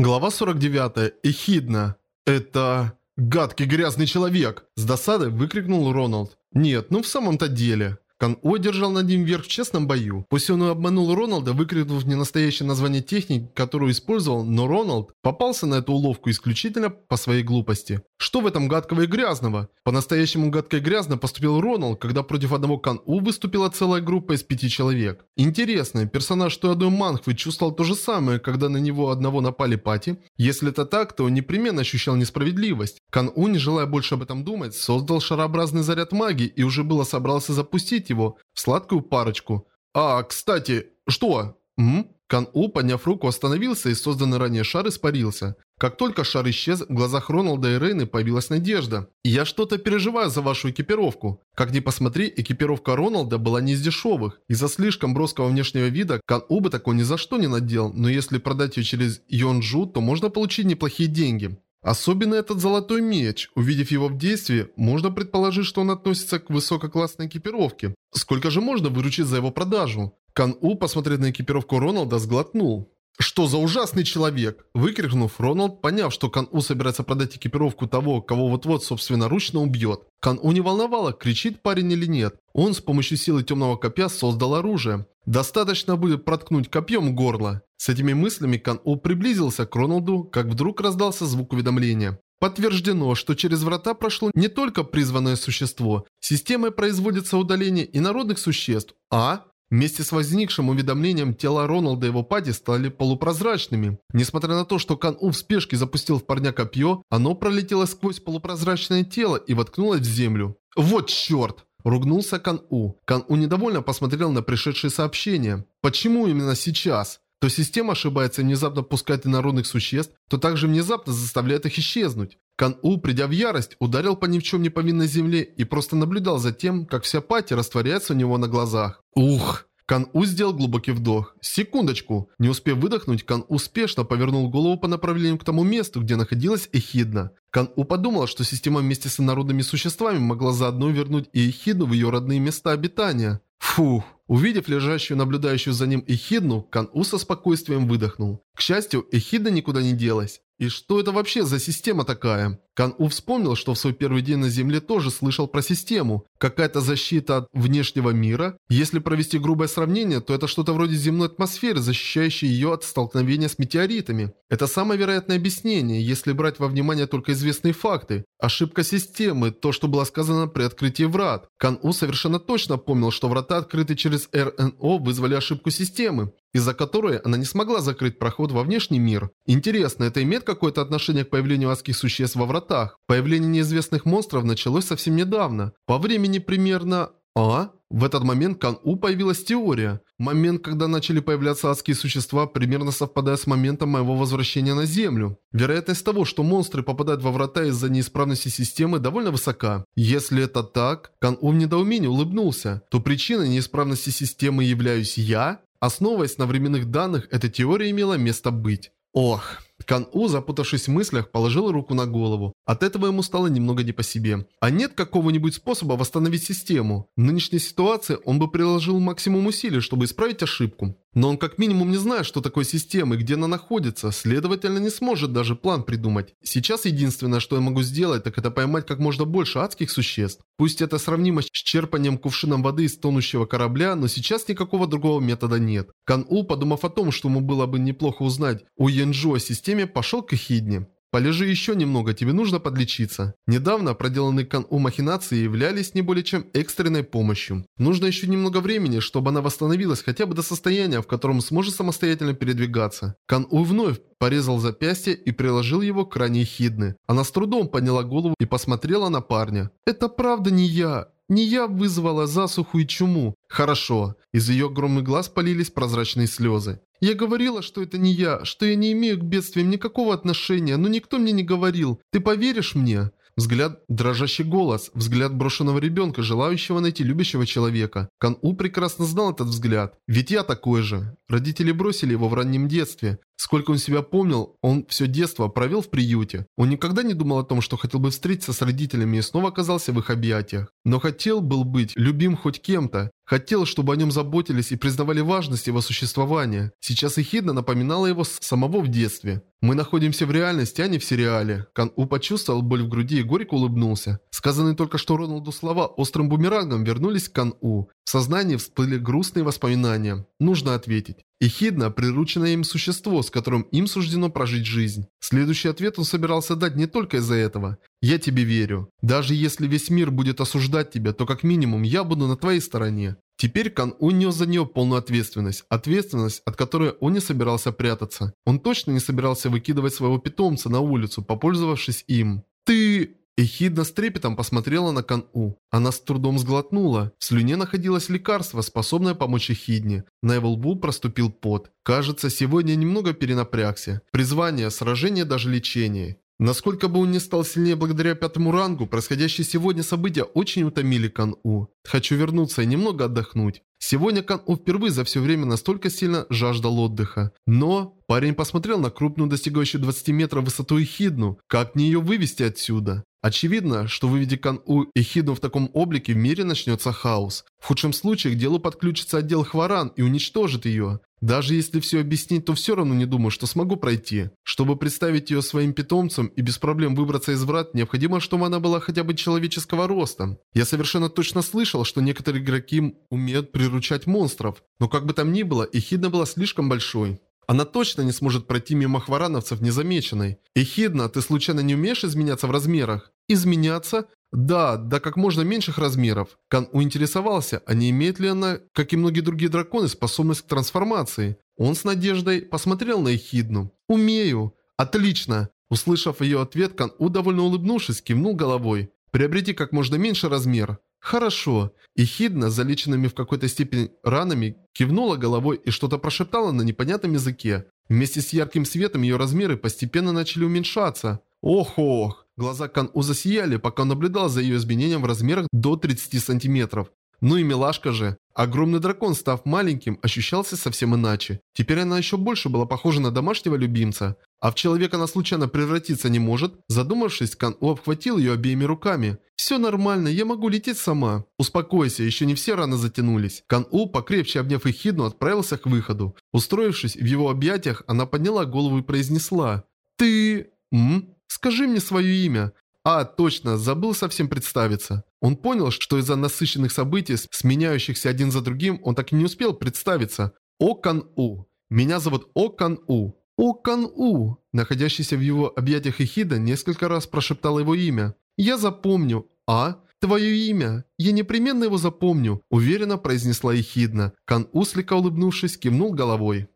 Глава 49. Эхидна. Это... гадкий грязный человек! С досадой выкрикнул Роналд. Нет, ну в самом-то деле. Кан-О держал над ним верх в честном бою. Пусть он и обманул Роналда, выкрикнув ненастоящее название техники, которую использовал, но Роналд попался на эту уловку исключительно по своей глупости. Что в этом гадкого и грязного? По-настоящему гадко и грязно поступил Роналд, когда против одного Кан-У выступила целая группа из пяти человек. Интересно, персонаж одной Манхвы чувствовал то же самое, когда на него одного напали пати? Если это так, то он непременно ощущал несправедливость. Кан-У, не желая больше об этом думать, создал шарообразный заряд магии и уже было собрался запустить его в сладкую парочку. «А, кстати, что?» «М?» Кан-У, подняв руку, остановился и созданный ранее шар испарился. Как только шар исчез, в глазах Роналда и Рейны появилась надежда. «Я что-то переживаю за вашу экипировку». Как ни посмотри, экипировка Роналда была не из дешевых. Из-за слишком броского внешнего вида Кан-У бы такой ни за что не надел, но если продать ее через Йонджу, то можно получить неплохие деньги. Особенно этот золотой меч. Увидев его в действии, можно предположить, что он относится к высококлассной экипировке. Сколько же можно выручить за его продажу? Кан-У, посмотрев на экипировку Роналда, сглотнул. «Что за ужасный человек!» Выкрикнув, Роналд, поняв, что Кан-У собирается продать экипировку того, кого вот-вот собственноручно убьет. Кан-У не волновало, кричит парень или нет. Он с помощью силы темного копья создал оружие. Достаточно будет проткнуть копьем горло. С этими мыслями Кан-У приблизился к Роналду, как вдруг раздался звук уведомления. Подтверждено, что через врата прошло не только призванное существо. Системой производится удаление инородных существ, а Вместе с возникшим уведомлением тела Роналда и его пати стали полупрозрачными. Несмотря на то, что Кан У в спешке запустил в парня копье, оно пролетело сквозь полупрозрачное тело и воткнулось в землю. «Вот черт!» Ругнулся Кан У. Кан У недовольно посмотрел на пришедшие сообщения. «Почему именно сейчас?» То система ошибается и внезапно пускает инородных существ, то также внезапно заставляет их исчезнуть. Кан-У, придя в ярость, ударил по ни в чем не повинной земле и просто наблюдал за тем, как вся пати растворяется у него на глазах. Ух! Кан-У сделал глубокий вдох. Секундочку. Не успев выдохнуть, Кан-У успешно повернул голову по направлению к тому месту, где находилась Эхидна. Кан-У подумал, что система вместе с инородными существами могла заодно вернуть и Эхидну в ее родные места обитания. Фух. Увидев лежащую, наблюдающую за ним Эхидну, Кан-У со спокойствием выдохнул. К счастью, Эхидна никуда не делась. И что это вообще за система такая? Кан-У вспомнил, что в свой первый день на Земле тоже слышал про систему. Какая-то защита от внешнего мира? Если провести грубое сравнение, то это что-то вроде земной атмосферы, защищающей ее от столкновения с метеоритами. Это самое вероятное объяснение, если брать во внимание только известные факты. Ошибка системы, то, что было сказано при открытии врат. Кан-У совершенно точно помнил, что врата, открыты через РНО, вызвали ошибку системы из-за которой она не смогла закрыть проход во внешний мир. Интересно, это имеет какое-то отношение к появлению адских существ во вратах? Появление неизвестных монстров началось совсем недавно. По времени примерно... А? В этот момент Кан-У появилась теория. Момент, когда начали появляться адские существа, примерно совпадает с моментом моего возвращения на Землю. Вероятность того, что монстры попадают во врата из-за неисправности системы, довольно высока. Если это так, Кан-У в недоумении улыбнулся, то причиной неисправности системы являюсь я? Основываясь на временных данных, эта теория имела место быть. Ох, Кан-У, запутавшись в мыслях, положил руку на голову. От этого ему стало немного не по себе. А нет какого-нибудь способа восстановить систему? В нынешней ситуации он бы приложил максимум усилий, чтобы исправить ошибку. Но он как минимум не знает, что такое система и где она находится, следовательно не сможет даже план придумать. Сейчас единственное, что я могу сделать, так это поймать как можно больше адских существ. Пусть это сравнимо с черпанием кувшином воды из тонущего корабля, но сейчас никакого другого метода нет. Кан-У, подумав о том, что ему было бы неплохо узнать у Янджу о системе, пошел к Эхидне. Полежи еще немного, тебе нужно подлечиться. Недавно проделанные Кан-У махинации являлись не более чем экстренной помощью. Нужно еще немного времени, чтобы она восстановилась хотя бы до состояния, в котором сможет самостоятельно передвигаться. Кан-У вновь порезал запястье и приложил его к ране Хидны. Она с трудом подняла голову и посмотрела на парня. «Это правда не я. Не я вызвала засуху и чуму. Хорошо. Из ее огромных глаз полились прозрачные слезы. Я говорила, что это не я, что я не имею к бедствиям никакого отношения, но никто мне не говорил. Ты поверишь мне? Взгляд, дрожащий голос, взгляд брошенного ребенка, желающего найти любящего человека. Кан У прекрасно знал этот взгляд. Ведь я такой же. Родители бросили его в раннем детстве. Сколько он себя помнил, он все детство провел в приюте. Он никогда не думал о том, что хотел бы встретиться с родителями и снова оказался в их объятиях. Но хотел был быть любим хоть кем-то. Хотел, чтобы о нем заботились и признавали важность его существования. Сейчас Эхидна напоминала его самого в детстве. Мы находимся в реальности, а не в сериале. Кан-У почувствовал боль в груди и горько улыбнулся. Сказанные только что Роналду слова острым бумерангом вернулись к Кан-У. В сознании всплыли грустные воспоминания. Нужно ответить. Эхидна – прирученное им существо, с которым им суждено прожить жизнь. Следующий ответ он собирался дать не только из-за этого. «Я тебе верю. Даже если весь мир будет осуждать тебя, то как минимум я буду на твоей стороне. Теперь Кан У нес за нее полную ответственность. Ответственность, от которой он не собирался прятаться. Он точно не собирался выкидывать своего питомца на улицу, попользовавшись им. «Ты...» Эхидна с трепетом посмотрела на Кан-У. Она с трудом сглотнула. В слюне находилось лекарство, способное помочь Эхидне. На его лбу проступил пот. Кажется, сегодня немного перенапрягся. Призвание, сражение, даже лечение. Насколько бы он не стал сильнее благодаря пятому рангу, происходящие сегодня события очень утомили Кан-У. Хочу вернуться и немного отдохнуть. Сегодня Кан-У впервые за все время настолько сильно жаждал отдыха. Но парень посмотрел на крупную достигающую 20 метров высоту Эхидну. Как мне ее вывести отсюда? Очевидно, что выведя Кан-У и Хидну в таком облике, в мире начнется хаос. В худшем случае к делу подключится отдел Хваран и уничтожит ее. Даже если все объяснить, то все равно не думаю, что смогу пройти. Чтобы представить ее своим питомцем и без проблем выбраться из врат, необходимо, чтобы она была хотя бы человеческого роста. Я совершенно точно слышал, что некоторые игроки умеют приручать монстров. Но как бы там ни было, Эхидна была слишком большой. Она точно не сможет пройти мимо хварановцев незамеченной. Эхидна, ты случайно не умеешь изменяться в размерах? Изменяться? Да, да как можно меньших размеров. Кан уинтересовался, а не имеет ли она, как и многие другие драконы, способность к трансформации. Он с надеждой посмотрел на Эхидну. «Умею». «Отлично». Услышав ее ответ, Кан У, довольно улыбнувшись, кивнул головой. «Приобрети как можно меньше размер». «Хорошо». И Хидна, залеченными в какой-то степени ранами, кивнула головой и что-то прошептала на непонятном языке. Вместе с ярким светом ее размеры постепенно начали уменьшаться. Ох-ох. Глаза Кан-У засияли, пока он наблюдал за ее изменением в размерах до 30 сантиметров. Ну и милашка же. Огромный дракон, став маленьким, ощущался совсем иначе. Теперь она еще больше была похожа на домашнего любимца. А в человека она случайно превратиться не может. Задумавшись, Кан-У обхватил ее обеими руками. «Все нормально, я могу лететь сама». «Успокойся, еще не все раны затянулись». Кан-У, покрепче обняв Эхидну, отправился к выходу. Устроившись в его объятиях, она подняла голову и произнесла. «Ты...» «М? Скажи мне свое имя». А, точно, забыл совсем представиться. Он понял, что из-за насыщенных событий, сменяющихся один за другим, он так и не успел представиться. Окан-У. Меня зовут Окан-У. Окан-У. Находящийся в его объятиях Эхида несколько раз прошептал его имя. «Я запомню. А? Твое имя. Я непременно его запомню», уверенно произнесла Эхидна. Кан-У, слегка улыбнувшись, кивнул головой.